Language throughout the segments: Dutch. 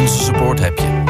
Onze support heb je.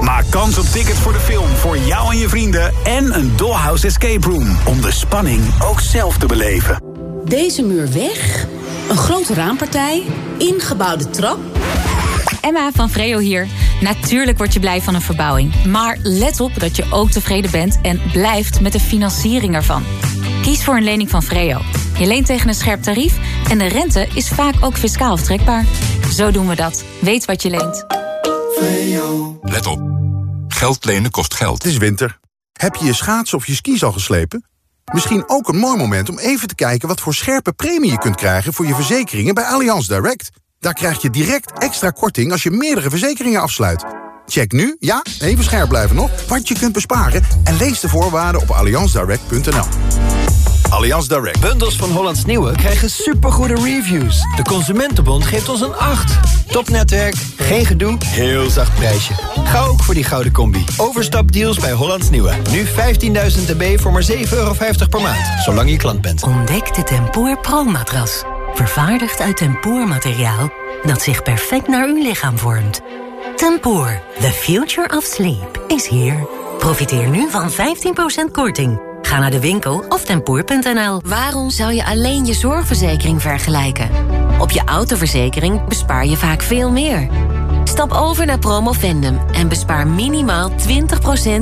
Maak kans op tickets voor de film voor jou en je vrienden en een Dollhouse Escape Room om de spanning ook zelf te beleven. Deze muur weg, een grote raampartij, ingebouwde trap. Emma van Vreo hier. Natuurlijk word je blij van een verbouwing. Maar let op dat je ook tevreden bent en blijft met de financiering ervan. Kies voor een lening van Vreo. Je leent tegen een scherp tarief en de rente is vaak ook fiscaal aftrekbaar. Zo doen we dat. Weet wat je leent. Let op. Geld lenen kost geld. Het is winter. Heb je je schaats of je skis al geslepen? Misschien ook een mooi moment om even te kijken... wat voor scherpe premie je kunt krijgen voor je verzekeringen bij Allianz Direct. Daar krijg je direct extra korting als je meerdere verzekeringen afsluit. Check nu, ja, even scherp blijven nog, wat je kunt besparen... en lees de voorwaarden op allianzdirect.nl. Allianz Direct. Bundels van Hollands Nieuwe krijgen supergoede reviews. De Consumentenbond geeft ons een 8. Topnetwerk, geen gedoe, heel zacht prijsje. Ga ook voor die gouden combi. Overstapdeals bij Hollands Nieuwe. Nu 15.000 dB voor maar 7,50 euro per maand. Zolang je klant bent. Ontdek de Tempoor Pro-matras. Vervaardigd uit tempoormateriaal dat zich perfect naar uw lichaam vormt. Tempoor, the future of sleep, is here. Profiteer nu van 15% korting. Ga naar de winkel of tempoor.nl. Waarom zou je alleen je zorgverzekering vergelijken? Op je autoverzekering bespaar je vaak veel meer. Stap over naar Promovendum en bespaar minimaal 20%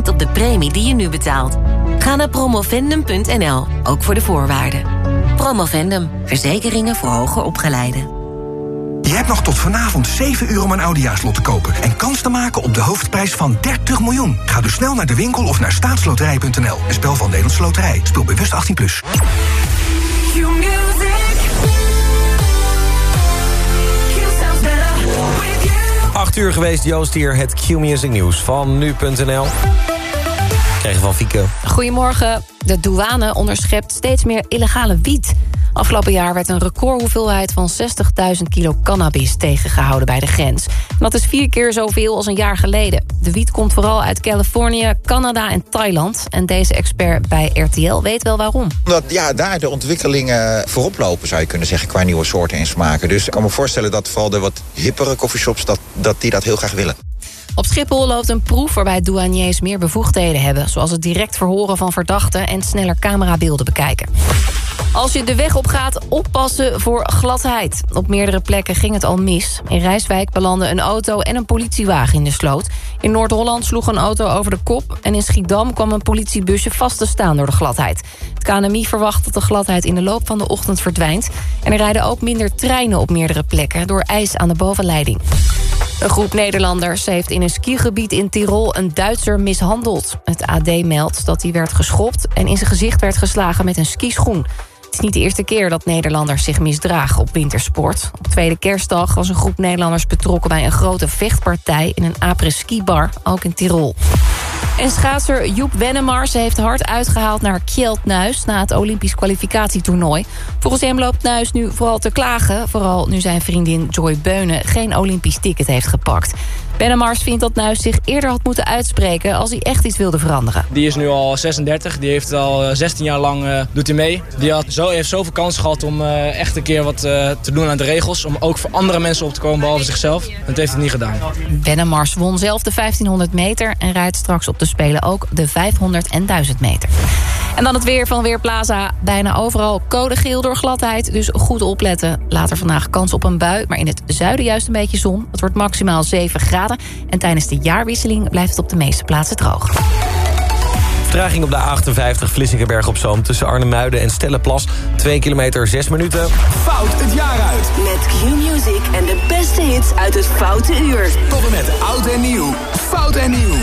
op de premie die je nu betaalt. Ga naar promovendum.nl, ook voor de voorwaarden. Promovendum, verzekeringen voor hoger opgeleiden. Je hebt nog tot vanavond 7 uur om een oudejaarslot te kopen... en kans te maken op de hoofdprijs van 30 miljoen. Ga dus snel naar de winkel of naar staatsloterij.nl. Een spel van Nederlandse Loterij. Speel bewust 18+. Plus. 8 uur geweest, Joost hier, het Q-Music Nieuws van nu.nl. Krijgen van Fieke. Goedemorgen. De douane onderschept steeds meer illegale wiet. Afgelopen jaar werd een recordhoeveelheid van 60.000 kilo cannabis tegengehouden bij de grens. En dat is vier keer zoveel als een jaar geleden. De wiet komt vooral uit Californië, Canada en Thailand. En deze expert bij RTL weet wel waarom. Omdat ja, daar de ontwikkelingen voorop lopen, zou je kunnen zeggen, qua nieuwe soorten en smaken. Dus ik kan me voorstellen dat vooral de wat hippere coffeeshops, dat, dat die dat heel graag willen. Op Schiphol loopt een proef waarbij douaniers meer bevoegdheden hebben... zoals het direct verhoren van verdachten en sneller camerabeelden bekijken. Als je de weg op gaat, oppassen voor gladheid. Op meerdere plekken ging het al mis. In Rijswijk belanden een auto en een politiewagen in de sloot. In Noord-Holland sloeg een auto over de kop... en in Schiedam kwam een politiebusje vast te staan door de gladheid. Het KNMI verwacht dat de gladheid in de loop van de ochtend verdwijnt. En er rijden ook minder treinen op meerdere plekken... door ijs aan de bovenleiding. Een groep Nederlanders heeft in een skigebied in Tirol een Duitser mishandeld. Het AD meldt dat hij werd geschopt en in zijn gezicht werd geslagen met een skischoen. Het is niet de eerste keer dat Nederlanders zich misdragen op wintersport. Op tweede kerstdag was een groep Nederlanders betrokken bij een grote vechtpartij in een après-ski bar, ook in Tirol. En schaatser Joep Wennemars heeft hard uitgehaald naar Kjeld Nuis... na het Olympisch kwalificatietoernooi. Volgens hem loopt Nuis nu vooral te klagen... vooral nu zijn vriendin Joy Beunen geen Olympisch ticket heeft gepakt. Bennemars vindt dat Nuis zich eerder had moeten uitspreken... als hij echt iets wilde veranderen. Die is nu al 36, die heeft al 16 jaar lang uh, doet hij mee. Die had zo, heeft zoveel kansen gehad om uh, echt een keer wat uh, te doen aan de regels... om ook voor andere mensen op te komen, behalve zichzelf. Dat heeft hij niet gedaan. Bennemars won zelf de 1500 meter... en rijdt straks op de Spelen ook de 500 en 1000 meter. En dan het weer van Weerplaza. Bijna overal code geel door gladheid, dus goed opletten. Later vandaag kans op een bui, maar in het zuiden juist een beetje zon. Het wordt maximaal 7 graden. En tijdens de jaarwisseling blijft het op de meeste plaatsen droog. Vertraging op de A58 Vlissingenberg op Zoom... tussen Arnhemuiden en Stellenplas. 2 kilometer, 6 minuten. Fout het jaar uit. Met Q-Music en de beste hits uit het Foute Uur. Tot en met oud en nieuw. Fout en nieuw.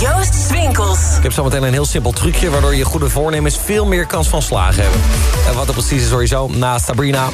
Joost Swinkels. Ik heb zometeen een heel simpel trucje... waardoor je goede voornemens veel meer kans van slagen hebben. En wat er precies is sowieso na Sabrina.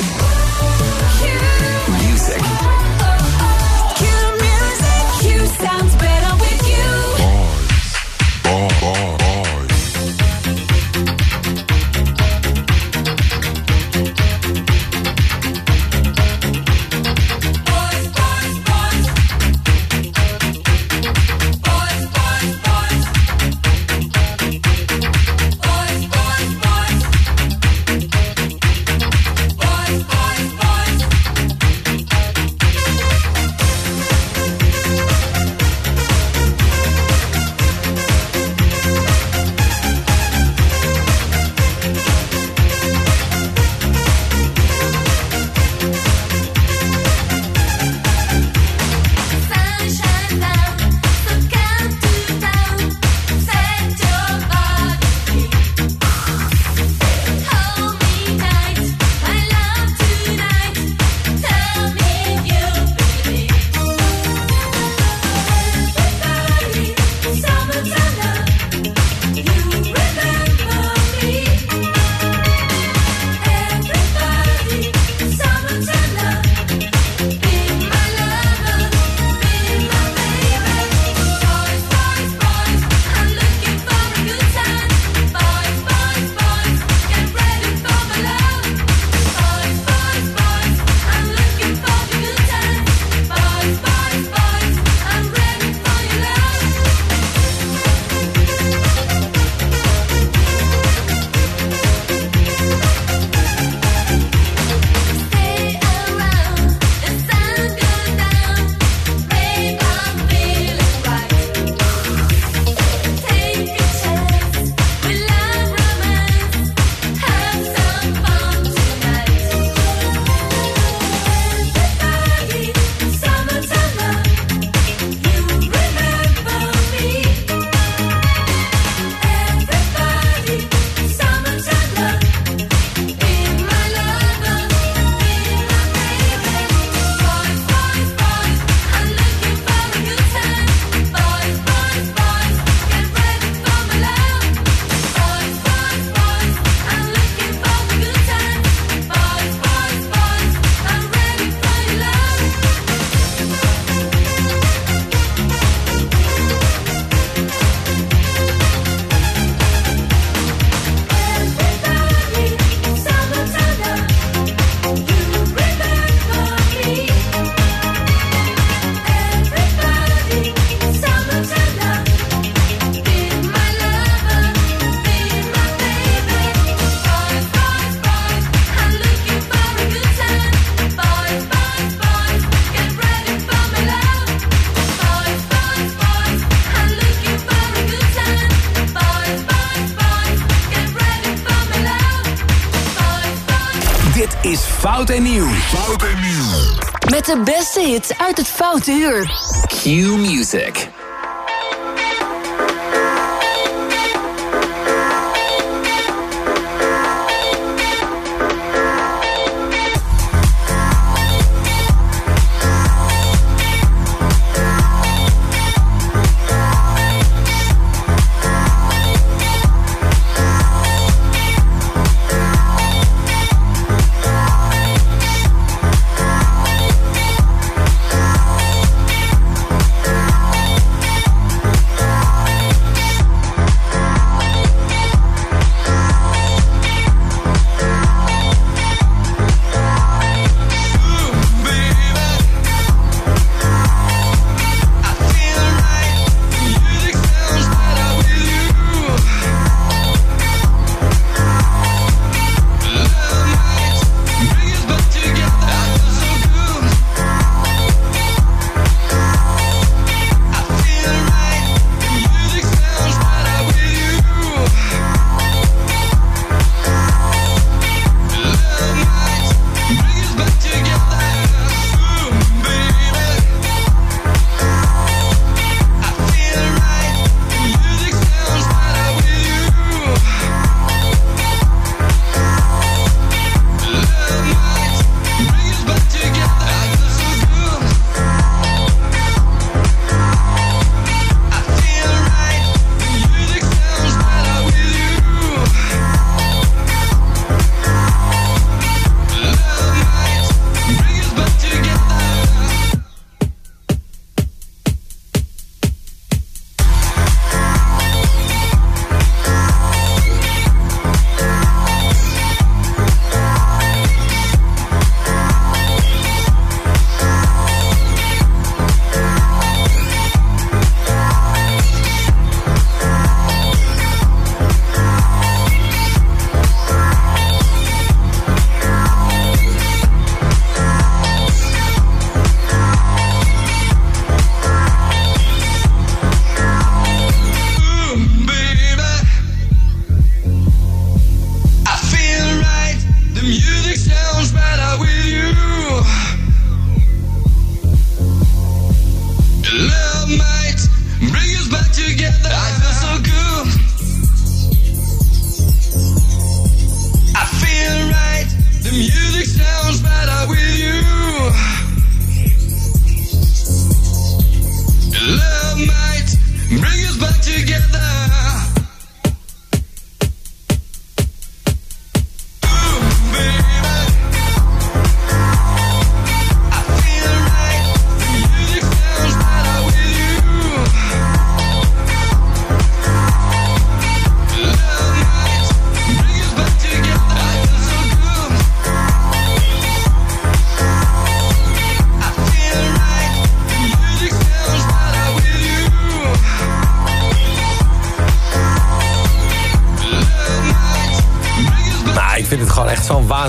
De beste hits uit het Foute Uur. Q Music.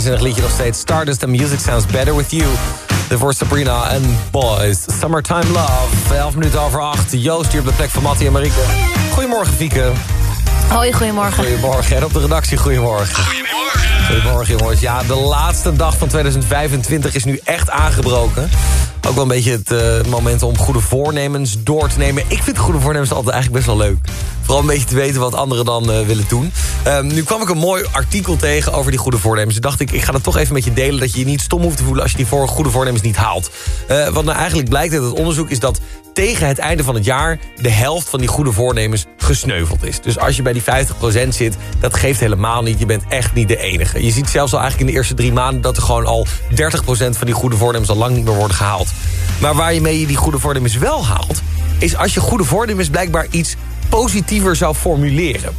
Waanzinnig liedje nog steeds. Stardust and Music Sounds Better With You. De voor Sabrina en Boys. Summertime Love. 11 minuten over 8. Joost hier op de plek van Mattie en Marieke. Goedemorgen, Fieke. Hoi, goedemorgen. Goedemorgen. En op de redactie, goedemorgen. Goedemorgen. Goedemorgen, jongens. Ja, de laatste dag van 2025 is nu echt aangebroken. Ook wel een beetje het uh, moment om goede voornemens door te nemen. Ik vind goede voornemens altijd eigenlijk best wel leuk. Vooral een beetje te weten wat anderen dan uh, willen doen. Um, nu kwam ik een mooi artikel tegen over die goede voornemens. Toen dacht ik, ik ga dat toch even met je delen... dat je je niet stom hoeft te voelen als je die voor goede voornemens niet haalt. Uh, wat nou eigenlijk blijkt uit het onderzoek is dat tegen het einde van het jaar... de helft van die goede voornemens gesneuveld is. Dus als je bij die 50% zit, dat geeft helemaal niet. Je bent echt niet de enige. Je ziet zelfs al eigenlijk in de eerste drie maanden... dat er gewoon al 30% van die goede voornemens al lang niet meer worden gehaald. Maar waar je mee je die goede voornemens wel haalt... is als je goede voornemens blijkbaar iets positiever zou formuleren.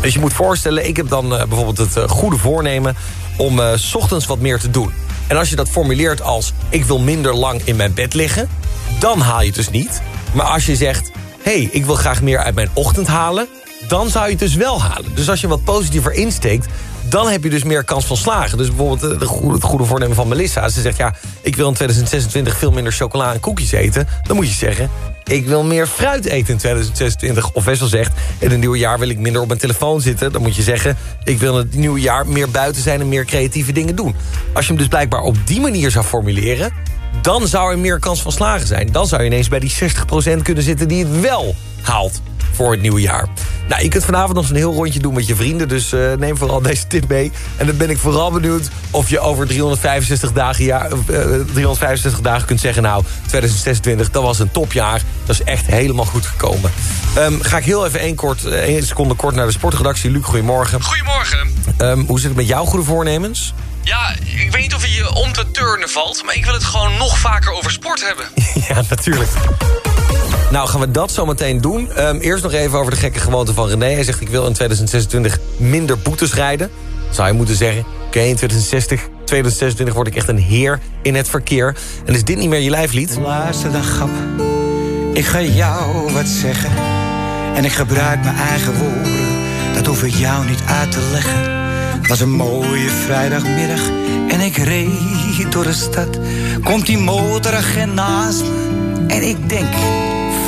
Dus je moet voorstellen, ik heb dan uh, bijvoorbeeld het uh, goede voornemen... om uh, s ochtends wat meer te doen. En als je dat formuleert als... ik wil minder lang in mijn bed liggen... dan haal je het dus niet. Maar als je zegt, hey, ik wil graag meer uit mijn ochtend halen... dan zou je het dus wel halen. Dus als je wat positiever insteekt, dan heb je dus meer kans van slagen. Dus bijvoorbeeld eh, de goede, het goede voornemen van Melissa. Ze zegt, ja, ik wil in 2026 veel minder chocola en koekjes eten. Dan moet je zeggen, ik wil meer fruit eten in 2026. Of Wessel zegt, in het nieuwe jaar wil ik minder op mijn telefoon zitten. Dan moet je zeggen, ik wil in het nieuwe jaar meer buiten zijn... en meer creatieve dingen doen. Als je hem dus blijkbaar op die manier zou formuleren... dan zou er meer kans van slagen zijn. Dan zou je ineens bij die 60% kunnen zitten die het wel haalt voor het nieuwe jaar. Nou, je kunt vanavond nog een heel rondje doen met je vrienden... dus uh, neem vooral deze tip mee. En dan ben ik vooral benieuwd of je over 365 dagen, jaar, uh, 365 dagen kunt zeggen... nou, 2026, dat was een topjaar. Dat is echt helemaal goed gekomen. Um, ga ik heel even één, kort, één seconde kort naar de sportredactie. Luc, goedemorgen. Goedemorgen. Um, hoe zit het met jouw goede voornemens? Ja, ik weet niet of je je om te turnen valt... maar ik wil het gewoon nog vaker over sport hebben. ja, natuurlijk. Nou, gaan we dat zo meteen doen. Um, eerst nog even over de gekke gewoonte van René. Hij zegt, ik wil in 2026 minder boetes rijden. Zou je moeten zeggen, oké, in 2060, 2026 word ik echt een heer in het verkeer. En is dit niet meer je lijflied? Luister dan, grap. Ik ga jou wat zeggen. En ik gebruik mijn eigen woorden. Dat hoef ik jou niet uit te leggen. Het was een mooie vrijdagmiddag. En ik reed door de stad. Komt die motoragent naast me. En ik denk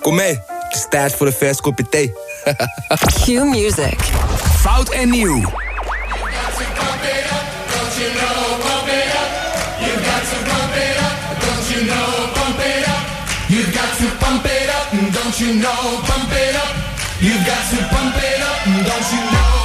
kom mee. Het is tijd voor een vers kopje thee. Q Music. Fout en nieuw. You've got to pump it up, don't you know? Pump it up. You've got to pump it up, don't you know?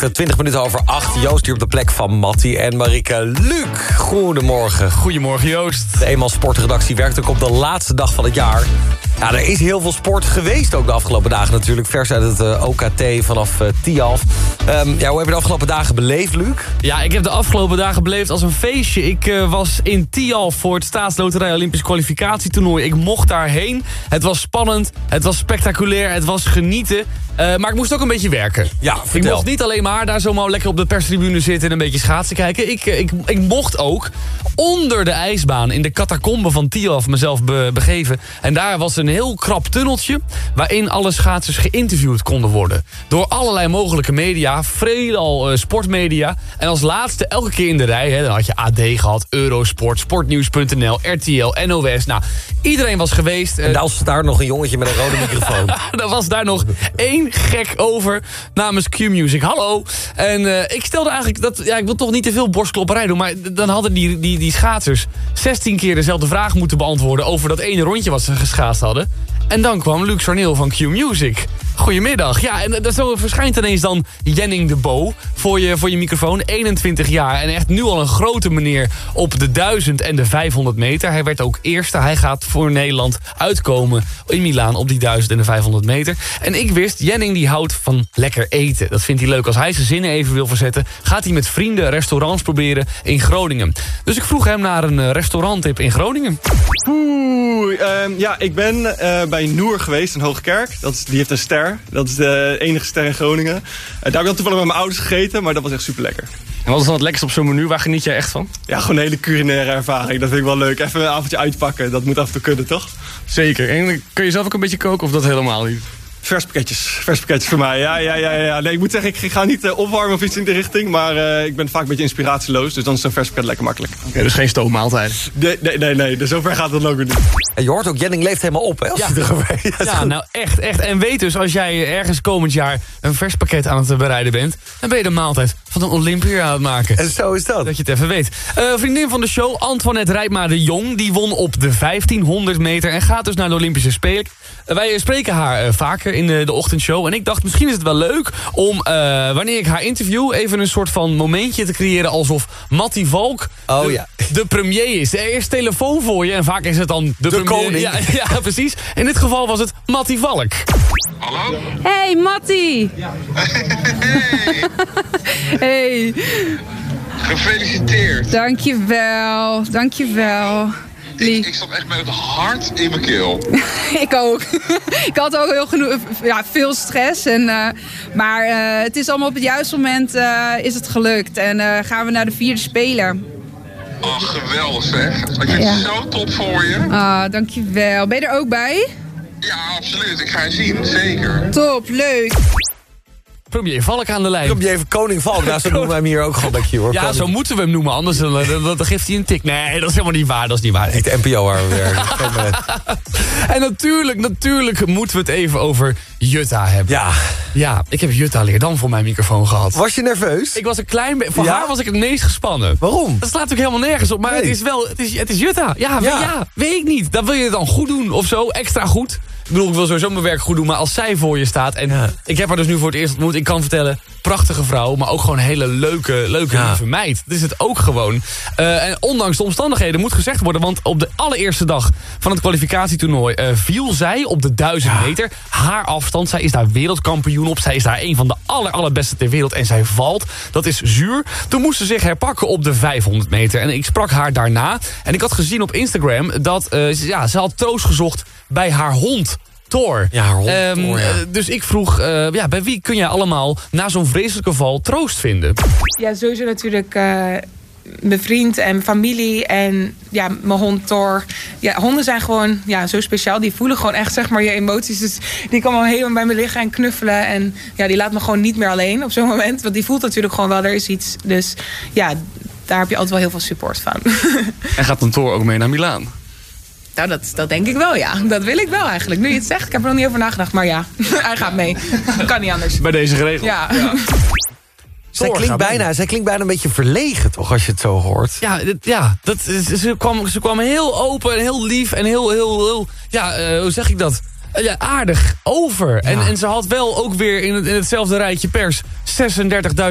Maakt het 20 minuten over 8. Joost hier op de plek van Matti en Marike. Luc, goedemorgen. Goedemorgen Joost. De eenmaal sportredactie werkt ook op de laatste dag van het jaar. Ja, er is heel veel sport geweest ook de afgelopen dagen natuurlijk. Vers uit het eh, OKT vanaf uh, Tialf. Ehm, ja, hoe heb je de afgelopen dagen beleefd, Luc? Ja, ik heb de afgelopen dagen beleefd als een feestje. Ik eh, was in Tialf voor het Staatsloterij Olympisch kwalificatietoernooi. Ik mocht daarheen. Het was spannend, het was spectaculair, het was genieten. Eh, maar ik moest ook een beetje werken. Ja, Ik mocht niet alleen maar daar zomaar lekker op de perstribune zitten... en een beetje schaatsen kijken. Ik, eh, ik, ik mocht ook onder de ijsbaan in de catacombe van Tialf mezelf be- begeven. En daar was een heel krap tunneltje... waarin alle schaatsers geïnterviewd konden worden. Door allerlei mogelijke media, veelal eh, sportmedia. En als laatste elke keer in de rij... Hè, dan had je AD gehad, Eurosport, Sportnieuws.nl, RTL, NOS. Nou, iedereen was geweest. En daar was daar nog een jongetje met een rode microfoon. er was daar nog één gek over namens Q-Music. Hallo. En eh, ik stelde eigenlijk dat... Ja, ik wil toch niet te veel borstklopperij doen... maar dan hadden die, die, die schaatsers 16 keer dezelfde vraag moeten beantwoorden... over dat ene rondje wat ze geschaatst hadden. En dan kwam Luc Sarneel van Q-Music. Goedemiddag. Ja, en eh, zo verschijnt ineens dan Jenning de Bo voor je, voor je microfoon. 21 jaar en echt nu al een grote meneer op de 1000 en de 500 meter. Hij werd ook eerste. Hij gaat voor Nederland uitkomen in Milaan op die 1000 en de 500 meter. En ik wist, Jenning die houdt van lekker eten. Dat vindt hij leuk. Als hij zijn zinnen even wil verzetten... gaat hij met vrienden restaurants proberen in Groningen. Dus ik vroeg hem naar een eh, restauranttip in Groningen. Oeh, ehm, ja, ik ben eh, bij Noer geweest in Hoogkerk. Dat die heeft een ster. Dat is de enige ster in Groningen. Eh, daar heb ik dan toevallig met mijn ouders gegeten, maar dat was echt super lekker. En wat is dan het lekkerste op zo'n menu? Waar geniet jij echt van? Ja, gewoon een hele culinaire ervaring. Dat vind ik wel leuk. Even een avondje uitpakken, dat moet af en toe kunnen, toch? Zeker. En kun je zelf ook een beetje koken of dat helemaal niet? Vers pakketjes, vers pakketjes voor mij. Ja, ja, ja, ja. Nee, ik moet zeggen, ik ga niet eh, opwarmen of iets in de richting. Maar eh, ik ben vaak een beetje inspiratieloos. Dus dan is zo'n vers pakket lekker makkelijk. Oké, dus geen stoommaaltijden? Nee, nee, nee. nee. Dus zover gaat het ook weer niet. En je hoort ook, Jenning leeft helemaal op, hè? Als Ja. nou echt, echt. En weet dus, als jij ergens komend jaar een vers pakket aan het bereiden bent... dan ben je de maaltijd van een Olympia aan het maken. En zo is dat. Dat je het even weet. Eh, vriendin van de show, Antoinette Rijpma de Jong... die won op de 1500 meter en gaat dus naar de Olympische Spelen. Wij spreken haar eh, vaker in de, de ochtendshow. En ik dacht, misschien is het wel leuk om, eh, wanneer ik haar interview... even een soort van momentje te creëren... alsof Mattie Valk Oh, de, ja. de premier is. Er is telefoon voor je en vaak is het dan de, premier. koning. Ja, ja, precies. In dit geval was het Mattie Valk. Hey, Mattie. Hey. Gefeliciteerd. Dankjewel, dankjewel. Ik, ik zat echt met het hart in mijn keel. ik ook. ik had ook heel genoeg, ja, veel stress. En, eh, maar eh, het is allemaal op het juiste moment eh, is het gelukt. En gaan we naar de vierde speler. Oh, geweldig zeg. Ik vind Ja. het zo top voor je. Ah, dankjewel. Ben je er ook bij? Ja, absoluut. Ik ga je zien, zeker. Top, leuk. Premier Valk aan de lijn. Premier even Koning Valk. Nou, zo noemen wij hem hier ook gewoon hoor. Ja, Koning. zo moeten we hem noemen, anders dan, dan, dan geeft hij een tik. Nee, dat is helemaal niet waar, dat is niet waar. Niet de NPO waar we werken. Geen, eh, En natuurlijk, natuurlijk moeten we het even over Jutta hebben. Ja. Ja, ik heb Jutta Leerdam voor mijn microfoon gehad. Was je nerveus? Ik was een klein beetje... Voor Ja? haar was ik het meest gespannen. Waarom? Dat slaat natuurlijk helemaal nergens op. Maar Nee. het is wel... Het is, het is Jutta. Ja, Ja. ja. weet ik niet. Dan wil je het dan goed doen of zo. Extra goed. Ik bedoel, ik wil sowieso mijn werk goed doen. Maar als zij voor je staat... En Ja. ik heb haar dus nu voor het eerst ontmoet. Ik kan vertellen, prachtige vrouw. Maar ook gewoon een hele leuke, leuke Ja. lieve meid. Dat is het ook gewoon. Eh, en ondanks de omstandigheden moet gezegd worden. Want op de allereerste dag van het kwalificatietoernooi... eh, viel zij op de 1000 meter. Haar afstand. Zij is daar wereldkampioen op. Zij is daar een van de aller, allerbeste ter wereld. En zij valt. Dat is zuur. Toen moest ze zich herpakken op de 500 meter. En ik sprak haar daarna. En ik had gezien op Instagram dat eh, ze- ja, ze had troost gezocht bij haar hond. Thor. Ja, Ehm, Thor, ja. eh, dus ik vroeg, eh, ja, bij wie kun jij allemaal na zo'n vreselijke val troost vinden? Ja, sowieso natuurlijk eh, mijn vriend en mijn familie en ja, mijn hond Thor. Ja, honden zijn gewoon ja, zo speciaal. Die voelen gewoon echt zeg maar, je emoties. Dus die komen helemaal bij me liggen en knuffelen. En ja, die laat me gewoon niet meer alleen op zo'n moment. Want die voelt natuurlijk gewoon wel, er is iets. Dus ja, daar heb je altijd wel heel veel support van. En gaat een Thor ook mee naar Milaan? Nou, dat, dat denk ik wel, ja. Dat wil ik wel eigenlijk. Nu je het zegt, ik heb er nog niet over nagedacht. Maar ja, hij gaat mee. Kan niet anders. Bij deze geregeld. Ja. Zij Thor klinkt, bijna, zij klinkt bijna een beetje verlegen, toch, als je het zo hoort. Ja, dit- ja dat, ze, ze kwam, ze kwam heel open en heel lief en heel, heel, heel ja, eh, hoe zeg ik dat? Eh, Ja, aardig over. En, en ze had wel ook weer in, het, in hetzelfde rijtje pers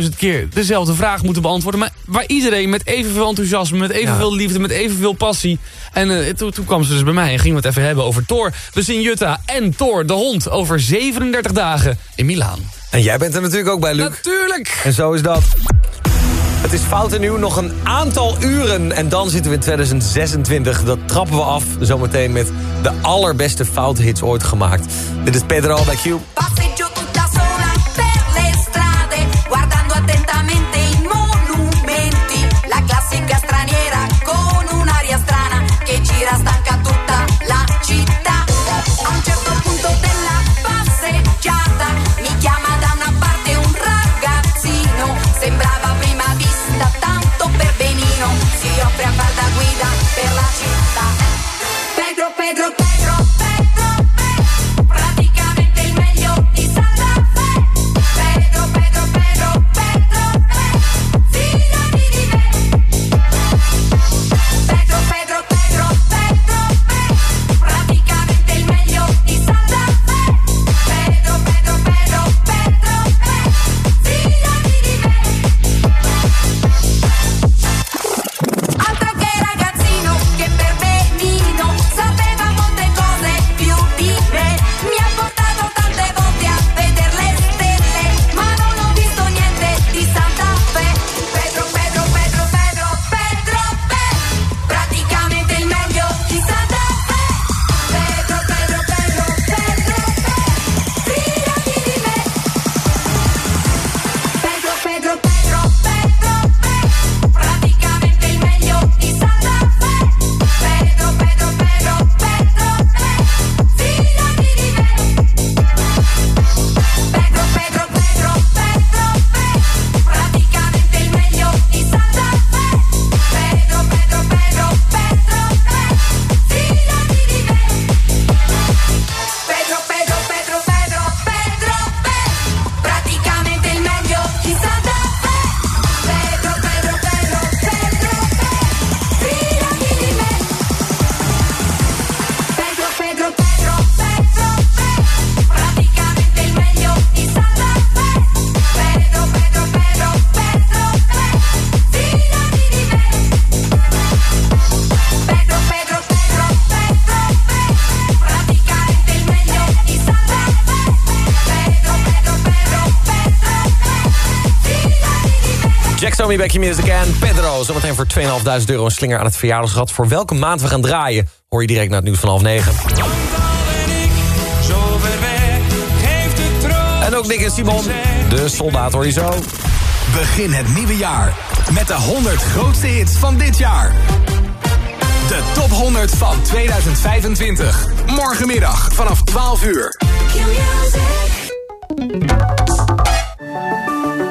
36.000 keer dezelfde vraag moeten beantwoorden. Maar waar iedereen met evenveel enthousiasme, met evenveel liefde, met evenveel passie. En eh, toen, toen kwam ze dus bij mij en gingen we het even hebben over Thor. We zien Jutta en Thor, de hond, over 37 dagen in Milaan. En jij bent er natuurlijk ook bij, Luc. Natuurlijk! En zo is dat. Het is fout en nieuw, nog een aantal uren. En dan zitten we in 2026. Dat trappen we af zometeen met de allerbeste fouthits ooit gemaakt. Dit is Pedro bij Q. me. Jack Tommy Back Your Music en Pedro. Zometeen voor 2.500 euro een slinger aan het verjaardagsrad. Voor welke maand we gaan draaien, hoor je direct na het nieuws van half negen. En ook Nick en Simon, de soldaat hoor je zo. Begin het nieuwe jaar met de 100 grootste hits van dit jaar. De top 100 van 2025. Morgenmiddag vanaf 12 uur.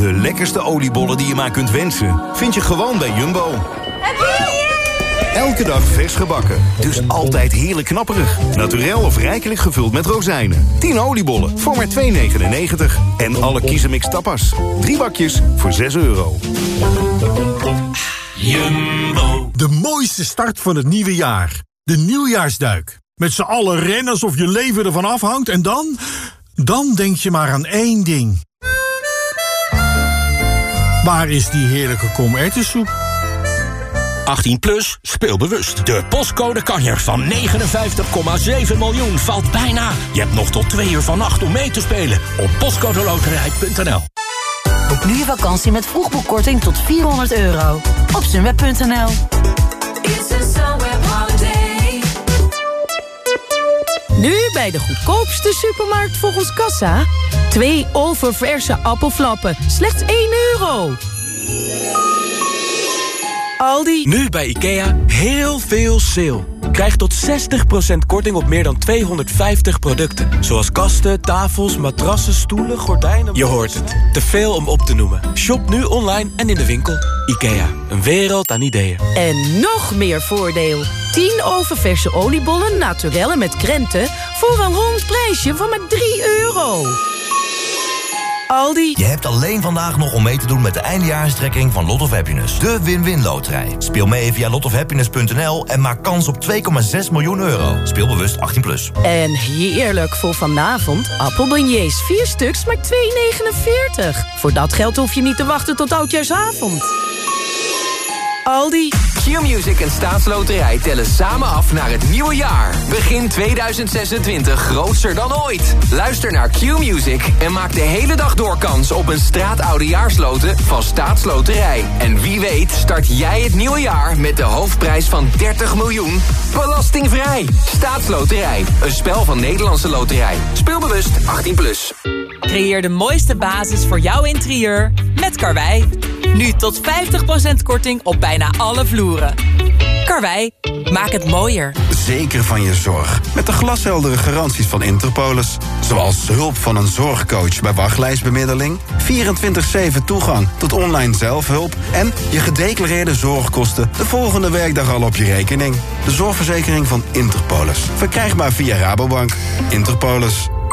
De lekkerste oliebollen die je maar kunt wensen, vind je gewoon bij Jumbo. Elke dag vers gebakken, dus altijd heerlijk knapperig. Naturel of rijkelijk gevuld met rozijnen. 10 oliebollen voor maar 2,99. En alle kiezenmix tapas. Drie bakjes voor 6 euro. Jumbo. De mooiste start van het nieuwe jaar. De nieuwjaarsduik. Met z'n allen rennen alsof je leven ervan afhangt en dan... Dan denk je maar aan één ding. Waar is die heerlijke komertensoep? 18 plus, speel bewust. De postcode kanjer van 59,7 miljoen valt bijna. Je hebt nog tot twee uur vannacht om mee te spelen op postcodeloterij.nl. Boek nu je vakantie met vroegboekkorting tot 400 euro. Op sunweb.nl Nu bij de goedkoopste supermarkt volgens Kassa. Twee oververse appelflappen, slechts 1 euro. Aldi. Nu bij IKEA heel veel sale. Krijg tot 60% korting op meer dan 250 producten. Zoals kasten, tafels, matrassen, stoelen, gordijnen... Je hoort het. Te veel om op te noemen. Shop nu online en in de winkel. IKEA. Een wereld aan ideeën. En nog meer voordeel. 10 oververse oliebollen naturellen met krenten... voor een rond prijsje van maar 3 euro. Aldi. Je hebt alleen vandaag nog om mee te doen met de eindejaarstrekking van Lot of Happiness. De win-win loterij. Speel mee via lotofhappiness.nl en maak kans op 2,6 miljoen euro. Speel bewust 18+. Plus. En heerlijk voor vanavond. Appelbeignets, 4 stuks, maar 2,49. Voor dat geld hoef je niet te wachten tot oudjaarsavond. Aldi. Q-Music en Staatsloterij tellen samen af naar het nieuwe jaar. Begin 2026 grootser dan ooit. Luister naar Q-Music en maak de hele dag door kans op een straatoudejaarsloten van Staatsloterij. En wie weet start jij het nieuwe jaar met de hoofdprijs van 30 miljoen. Belastingvrij. Staatsloterij. Een spel van Nederlandse Loterij. Speelbewust 18+. Plus. Creëer de mooiste basis voor jouw interieur met Karwei. Nu tot 50% korting op bijna alle vloeren. Karwei, maak het mooier. Zeker van je zorg. Met de glasheldere garanties van Interpolis. Zoals hulp van een zorgcoach bij wachtlijstbemiddeling... 24-7 toegang tot online zelfhulp... en je gedeclareerde zorgkosten de volgende werkdag al op je rekening. De zorgverzekering van Interpolis. Verkrijgbaar via Rabobank. Interpolis.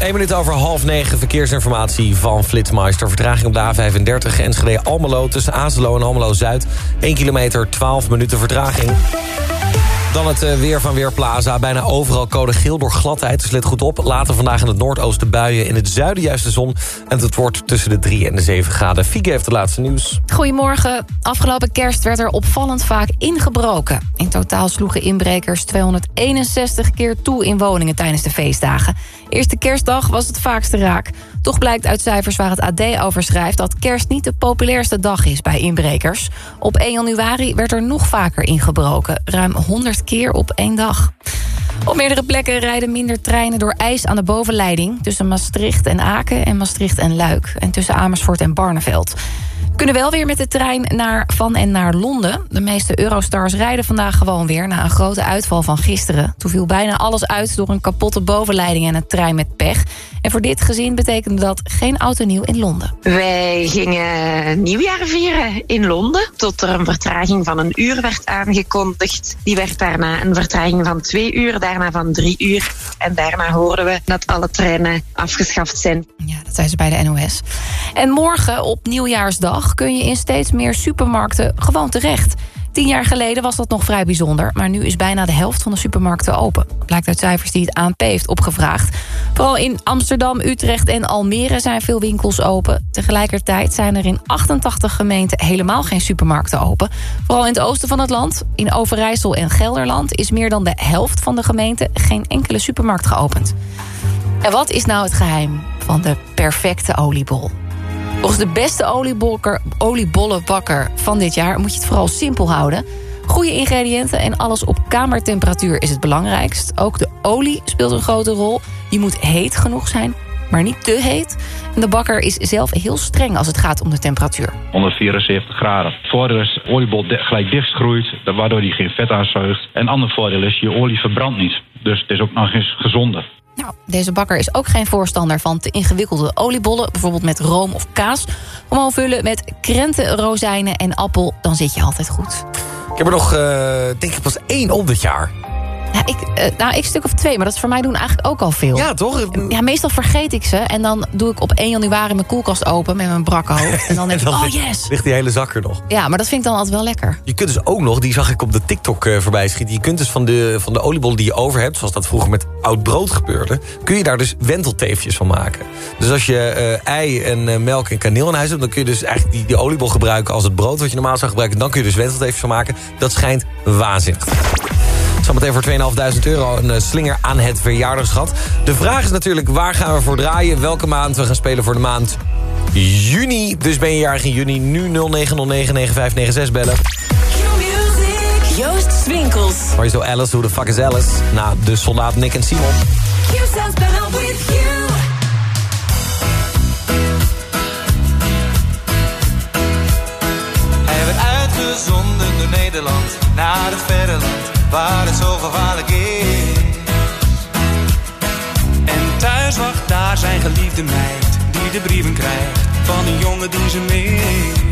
1 minuut over half negen verkeersinformatie van Flitsmeister. Vertraging op de A35 Enschede Almelo tussen Azelo en Almelo Zuid. 1 kilometer, 12 minuten vertraging. Dan het eh, weer van Weerplaza. Bijna overal code geel door gladheid, dus let goed op. Later vandaag in het noordoosten buien, in het zuiden juist de zon. En het wordt tussen de 3 en de 7 graden. Fieke heeft het laatste nieuws. Goedemorgen. Afgelopen kerst werd er opvallend vaak ingebroken. In totaal sloegen inbrekers 261 keer toe in woningen tijdens de feestdagen. Eerste kerstdag was het vaakste raak. Toch blijkt uit cijfers waar het AD over schrijft... dat kerst niet de populairste dag is bij inbrekers. Op 1 januari werd er nog vaker ingebroken. Ruim 100 keer op één dag. Op meerdere plekken rijden minder treinen door ijs aan de bovenleiding... tussen Maastricht en Aken en Maastricht en Luik... en tussen Amersfoort en Barneveld. We kunnen wel weer met de trein naar, van en naar Londen. De meeste Eurostars rijden vandaag gewoon weer... na een grote uitval van gisteren. Toen viel bijna alles uit door een kapotte bovenleiding... en een trein met pech. En voor dit gezin betekende dat geen auto nieuw in Londen. Wij gingen nieuwjaar vieren in Londen. Tot er een vertraging van een uur werd aangekondigd. Die werd daarna een vertraging van twee uur, daarna van drie uur. En daarna hoorden we dat alle treinen afgeschaft zijn. Ja, dat zijn ze bij de NOS. En morgen op nieuwjaarsdag kun je in steeds meer supermarkten gewoon terecht. Tien jaar geleden was dat nog vrij bijzonder... maar nu is bijna de helft van de supermarkten open. Blijkt uit cijfers die het ANP heeft opgevraagd. Vooral in Amsterdam, Utrecht en Almere zijn veel winkels open. Tegelijkertijd zijn er in 88 gemeenten helemaal geen supermarkten open. Vooral in het oosten van het land, in Overijssel en Gelderland... is meer dan de helft van de gemeenten geen enkele supermarkt geopend. En wat is nou het geheim van de perfecte oliebol? Volgens de beste oliebollenbakker van dit jaar... moet je het vooral simpel houden. Goede ingrediënten en alles op kamertemperatuur is het belangrijkst. Ook de olie speelt een grote rol. Je moet heet genoeg zijn, maar niet te heet. En de bakker is zelf heel streng als het gaat om de temperatuur. 174 graden. Voordeel is oliebol gelijk dichtgroeit, waardoor hij geen vet aanzuigt. En ander voordeel is, je olie verbrandt niet. Dus het is ook nog eens gezonder. Nou, deze bakker is ook geen voorstander van te ingewikkelde oliebollen... bijvoorbeeld met room of kaas. Gewoon vullen met krenten, rozijnen en appel, dan zit je altijd goed. Ik heb er nog, eh, denk ik, pas één op dit jaar. Ja, ik, eh, nou, ik stuk of twee, maar dat is voor mij doen eigenlijk ook al veel. Ja, toch? Ja, meestal vergeet ik ze. En dan doe ik op 1 januari mijn koelkast open met mijn brakke hoofd. En dan denk ik, oh ligt- yes! ligt die hele zak er nog. Ja, maar dat vind ik dan altijd wel lekker. Je kunt dus ook nog, die zag ik op de TikTok eh, voorbij schieten... je kunt dus van de, van de oliebollen die je over hebt... zoals dat vroeger met oud brood gebeurde... kun je daar dus wentelteefjes van maken. Dus als je eh, ei en melk en kaneel in huis hebt... dan kun je dus eigenlijk die, die oliebol gebruiken als het brood... wat je normaal zou gebruiken. Dan kun je dus wentelteefjes van maken. Dat schijnt waanzinnig. Zometeen voor 2.500 euro een eh, slinger aan het verjaardagsgat. De vraag is natuurlijk, waar gaan we voor draaien? Welke maand? We gaan spelen voor de maand juni. Dus ben je jarig in juni. Nu 09099596 bellen. Joost Swinkels. Hoor je zo Alice, hoe de fuck is Alice? Na de soldaat Nick en Simon. Waar het zo gevaarlijk is. En thuis wacht daar zijn geliefde meid die de brieven krijgt van een jongen die ze mist.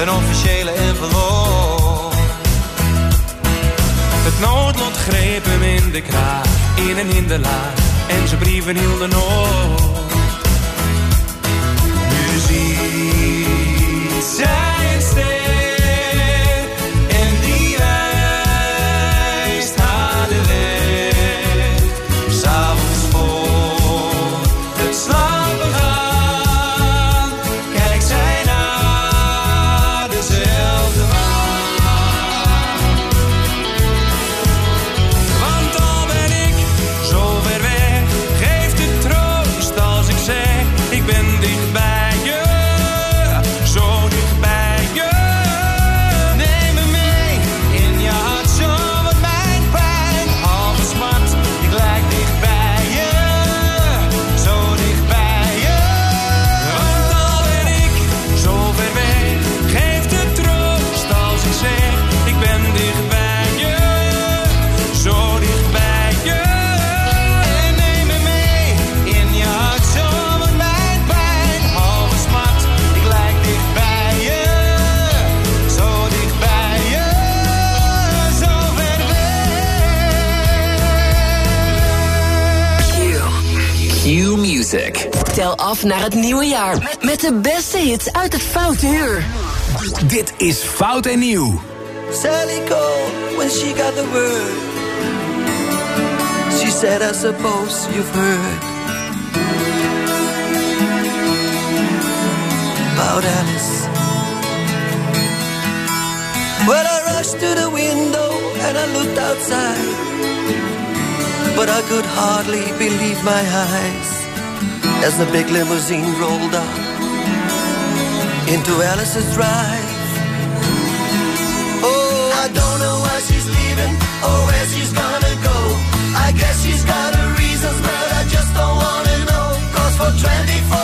Een officiële envelop. Het noodlot greep hem in de kraag, in een hinderlaag en zijn brieven hielden op. naar het nieuwe jaar met, de beste hits uit het Foute Uur. Dit is Fout en Nieuw. Sally called when she got the word. She said, I suppose you've heard about Alice. Well, I rushed to the window and I looked outside, but I could hardly believe my eyes as the big limousine rolled up into Alice's drive. Oh, I don't know why she's leaving or where she's gonna go. I guess she's got her reasons, but I just don't wanna know. Cause for 24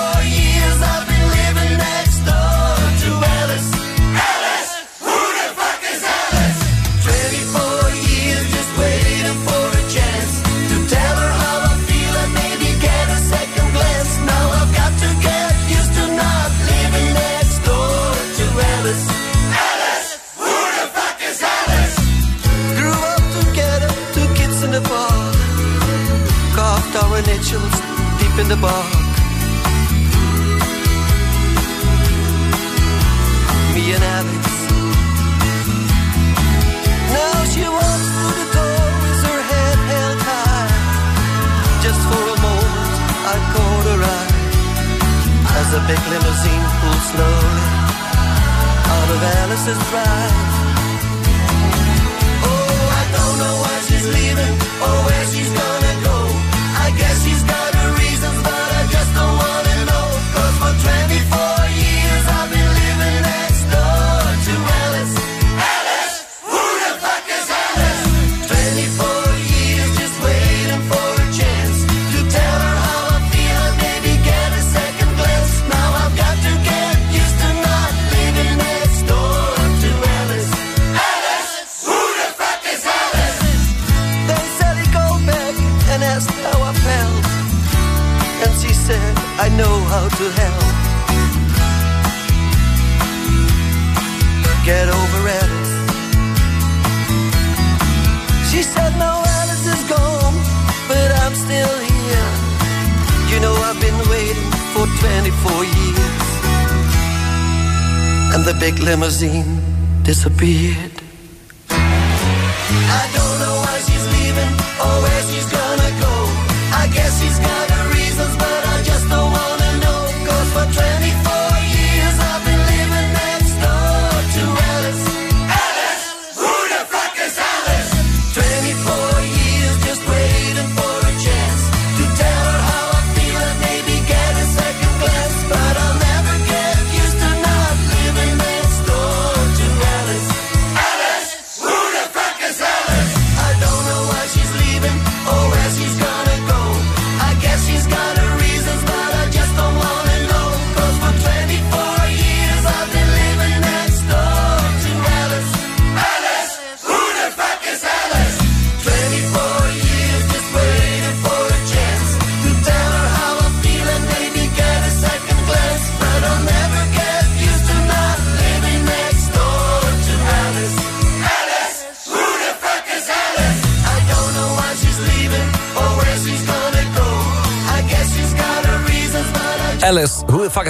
Carved deep in the bark. being Alice. Now she walks through the door with her head held high. Just for a moment, I caught her eye as the big limousine pulled slowly out of Alice's drive. Oh, I don't know why she's leaving or where she's gonna limousine disappeared.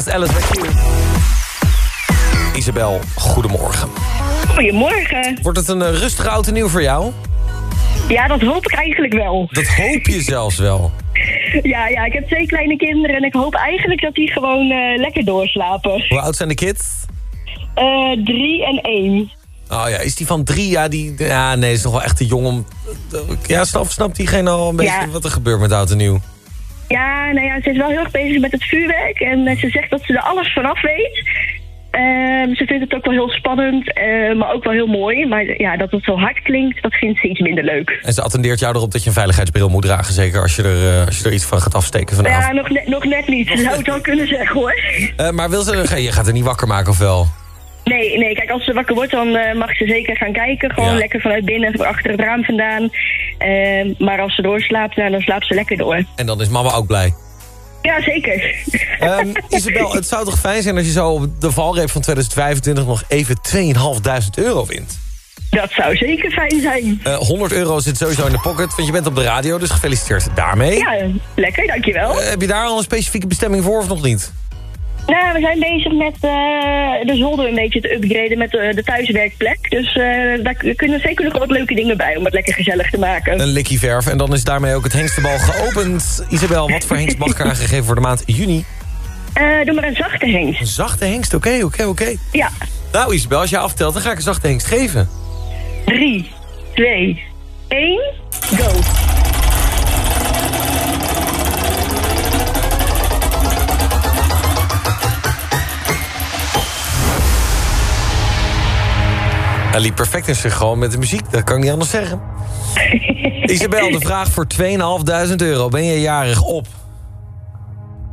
Is Alice? Isabel, goedemorgen. Goedemorgen. Wordt het een eh, rustige oud en nieuw voor jou? Ja, dat hoop ik eigenlijk wel. Dat hoop je zelfs wel. Ja, ja, ik heb twee kleine kinderen en ik hoop eigenlijk dat die gewoon eh, lekker doorslapen. Hoe oud zijn de kids? Eh, drie en één. Oh ja, is die van drie? Ja, die, ja nee, is nog wel echt te jong om... Ja, snap, snapt diegene al een beetje Ja. wat er gebeurt met oud en nieuw? Ja, nou ja, ze is wel heel erg bezig met het vuurwerk en eh, ze zegt dat ze er alles vanaf weet. Ehm, ze vindt het ook wel heel spannend, eh, maar ook wel heel mooi. Maar ja, dat het zo hard klinkt, dat vindt ze iets minder leuk. En ze attendeert jou erop dat je een veiligheidsbril moet dragen. Zeker als je er, eh, als je er iets van gaat afsteken vanavond. Ja, nog, net, nog net niet. Zou het wel kunnen zeggen hoor. Eh, maar wil ze, je gaat er niet wakker maken of wel? Nee, nee, kijk, als ze wakker wordt, dan eh, mag ze zeker gaan kijken. Gewoon Ja. lekker vanuit binnen, achter het raam vandaan. Ehm, maar als ze doorslaapt, nou, dan slaapt ze lekker door. En dan is mama ook blij. Ja, zeker. Ehm, Isabel, het zou toch fijn zijn als je zo op de valreep van 2025 nog even 2.500 euro wint? Dat zou zeker fijn zijn. Eh 100 euro zit sowieso in de pocket, want je bent op de radio, dus gefeliciteerd daarmee. Ja, lekker, dankjewel. Eh, heb je daar al een specifieke bestemming voor of nog niet? Nou, we zijn bezig met eh, de zolder een beetje te upgraden met de, de thuiswerkplek. Dus eh, daar kunnen zeker nog wat leuke dingen bij om het lekker gezellig te maken. Een likkie verf en dan is daarmee ook het hengstebal geopend. Isabel, wat voor hengst mag ik er aangegeven voor de maand juni? Eh, doe maar een zachte hengst. Een zachte hengst, oké, oké, oké. Ja. Nou Isabel, als je aftelt, dan ga ik een zachte hengst geven. 3, 2, 1, go. Hij liep perfect in synchroon met de muziek, dat kan ik niet anders zeggen. Isabel, de vraag voor 2.500 euro. Ben je jarig op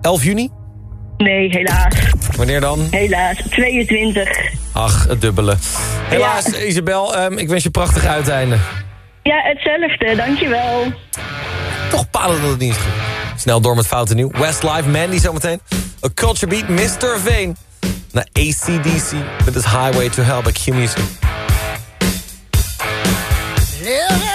11 juni? Nee, helaas. Wanneer dan? Helaas. 22. Ach, het dubbele. Helaas, Isabel, ehm, ik wens je een prachtig uiteinde. Ja, hetzelfde. Dankjewel. Toch palen dat het niet is goed. Snel door met fouten nieuw. Westlife, Mandy zometeen. A Culture Beat, Mr. Vane. Naar ACDC. Dit is Highway to Hell bij Q Music.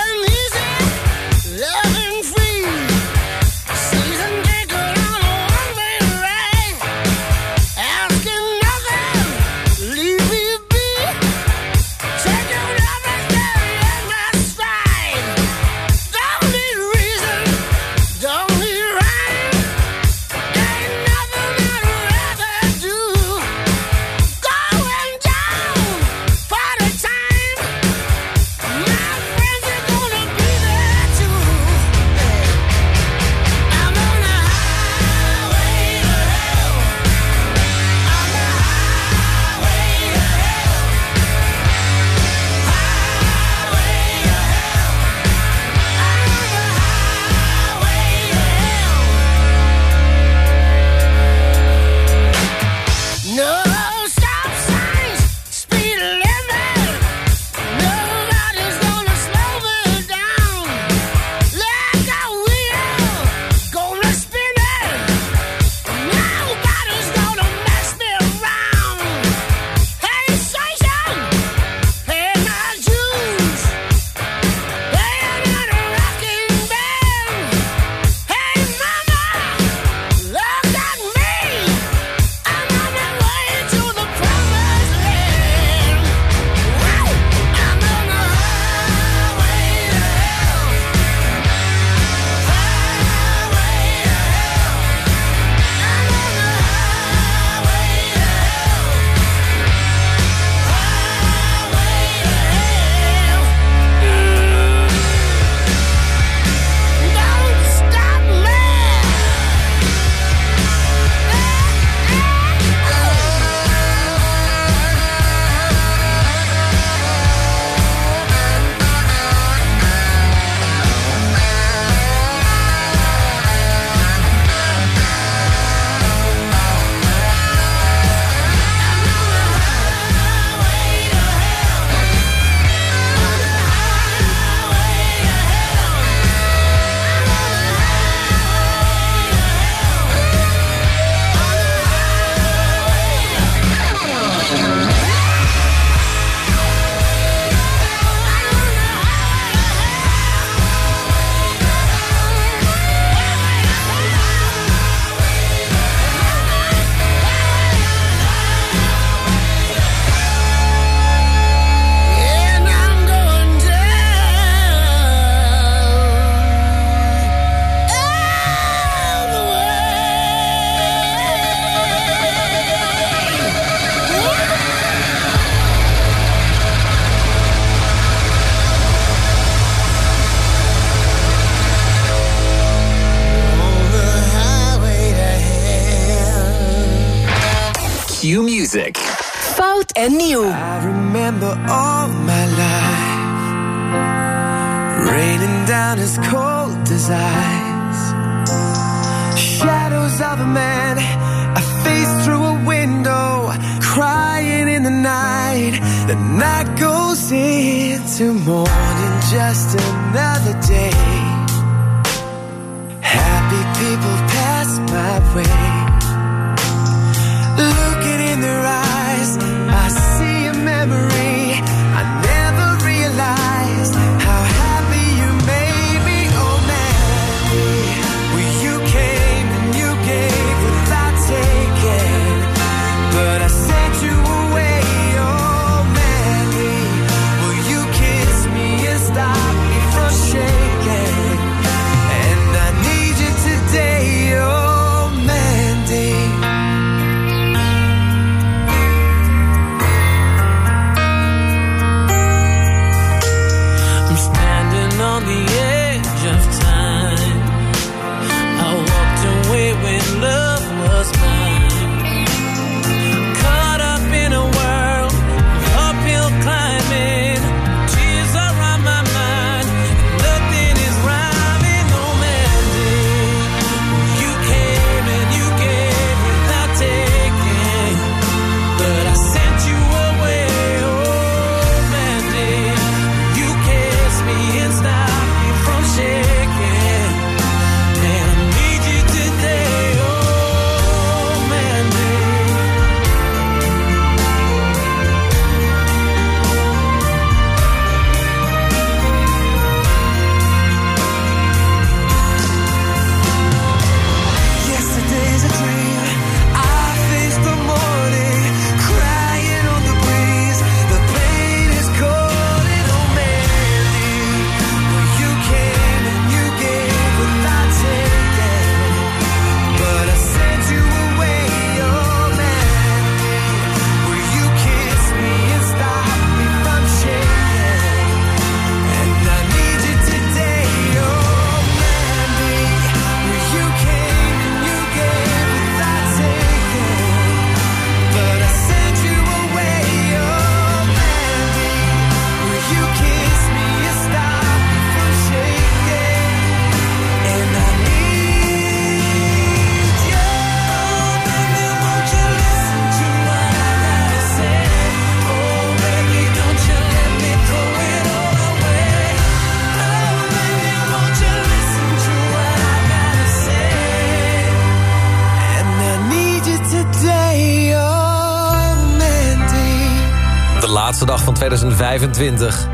25.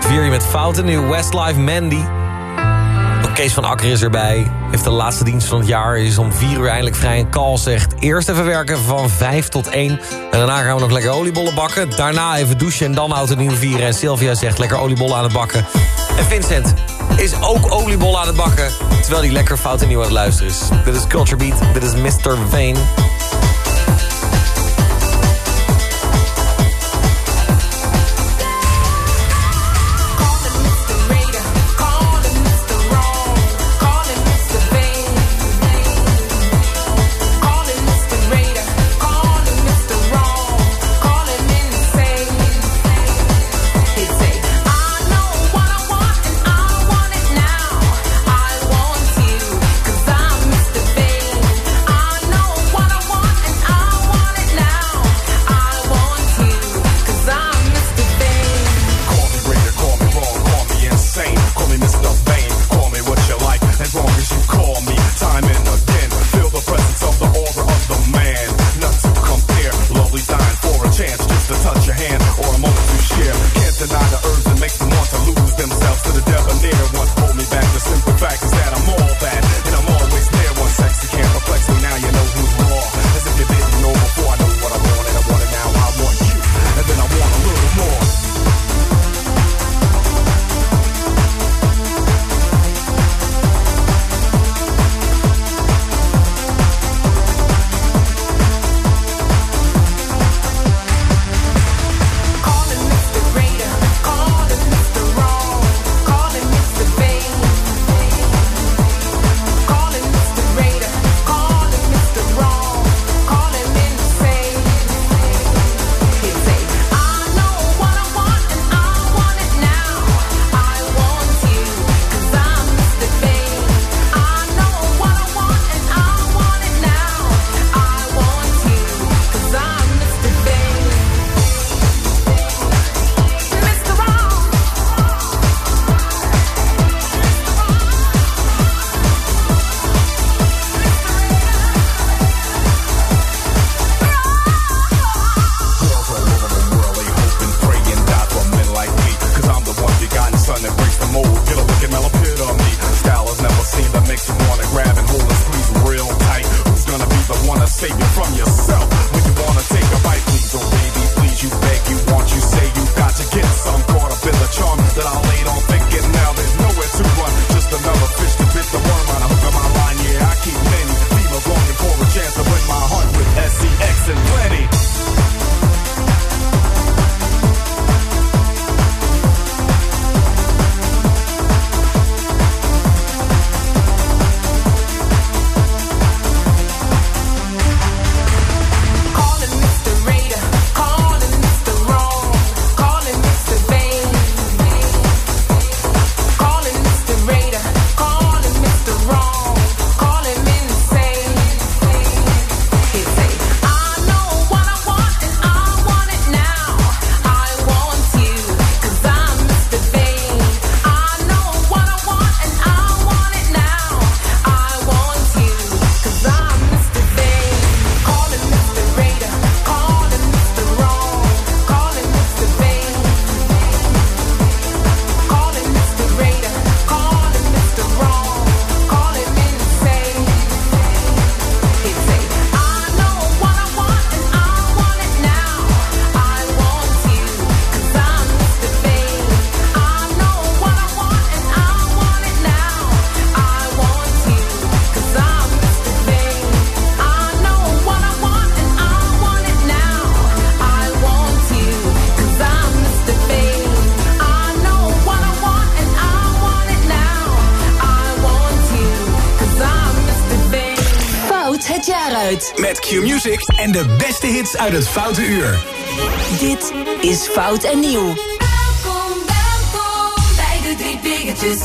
Vier je met fouten Nieuw, Westlife, Mandy. Kees van Akker is erbij. Heeft de laatste dienst van het jaar. Is om vier uur eindelijk vrij. En Carl zegt eerst even werken van 5 tot 1. En daarna gaan we nog lekker oliebollen bakken. Daarna even douchen en dan houdt het nieuw vieren. En Sylvia zegt lekker oliebollen aan het bakken. En Vincent is ook oliebollen aan het bakken. Terwijl hij lekker Fout en Nieuw aan het luisteren is. Dit is Culture Beat. Dit is Mr. Vane. uit het Foute Uur. Dit is Fout en Nieuw. Welkom, welkom bij de drie biggetjes.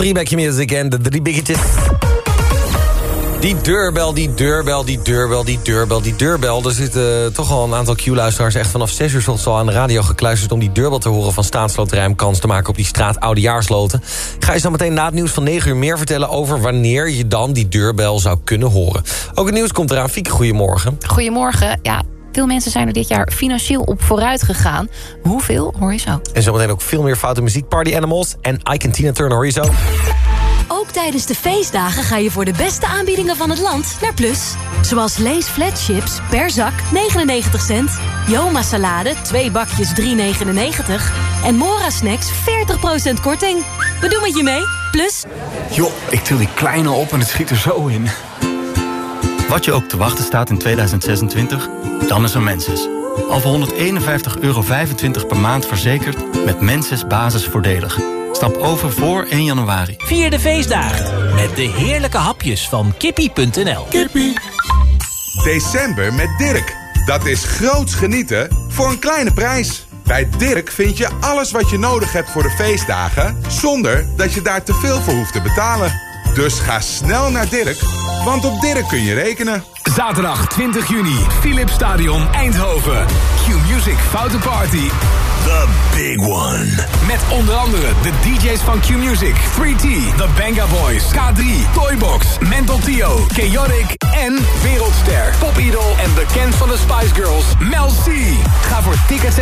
A3 Back Your Music en de drie biggetjes. Die deurbel, die deurbel, die deurbel, die deurbel, die deurbel. Er zitten toch al een aantal Q-luisteraars echt vanaf 6 uur ochtends al aan de radio gekluisterd... om die deurbel te horen van staatsloterij om kans te maken op die straat Oudejaarsloten. Ik ga je zo meteen na het nieuws van 9 uur meer vertellen over wanneer je dan die deurbel zou kunnen horen. Ook het nieuws komt eraan. Fieke, goedemorgen. Goedemorgen. Ja, veel mensen zijn er dit jaar financieel op vooruit gegaan. Hoeveel, hoor je zo. En zometeen ook veel meer foute muziek. Party Animals en I Can Tina Turner, hoor je zo. Ook tijdens de feestdagen ga je voor de beste aanbiedingen van het land naar Plus. Zoals Lees Flat Chips per zak 99 cent. Joma salade 2 bakjes 3,99. En Mora Snacks 40% korting. We doen met je mee. Plus... Joh, ik til die kleine op en het schiet er zo in. Wat je ook te wachten staat in 2026, dan is er Menses. Al voor 151,25 euro per maand verzekerd met Menses basisvoordelig. Stap over voor 1 januari. Vier de feestdagen met de heerlijke hapjes van kippie.nl. Kippie. December met Dirk. Dat is groots genieten voor een kleine prijs. Bij Dirk vind je alles wat je nodig hebt voor de feestdagen... zonder dat je daar te veel voor hoeft te betalen. Dus ga snel naar Dirk, want op Dirk kun je rekenen. Zaterdag 20 juni, Philips Stadion Eindhoven. Q-Music Foute Party. The Big One. Met onder andere de DJ's van Q-Music, 3T, The Banga Boys, K3, Toybox, Mental Tio, Chaotic en Wereldster, Pop Idol en bekend van de Spice Girls, Mel C. Ga voor tickets en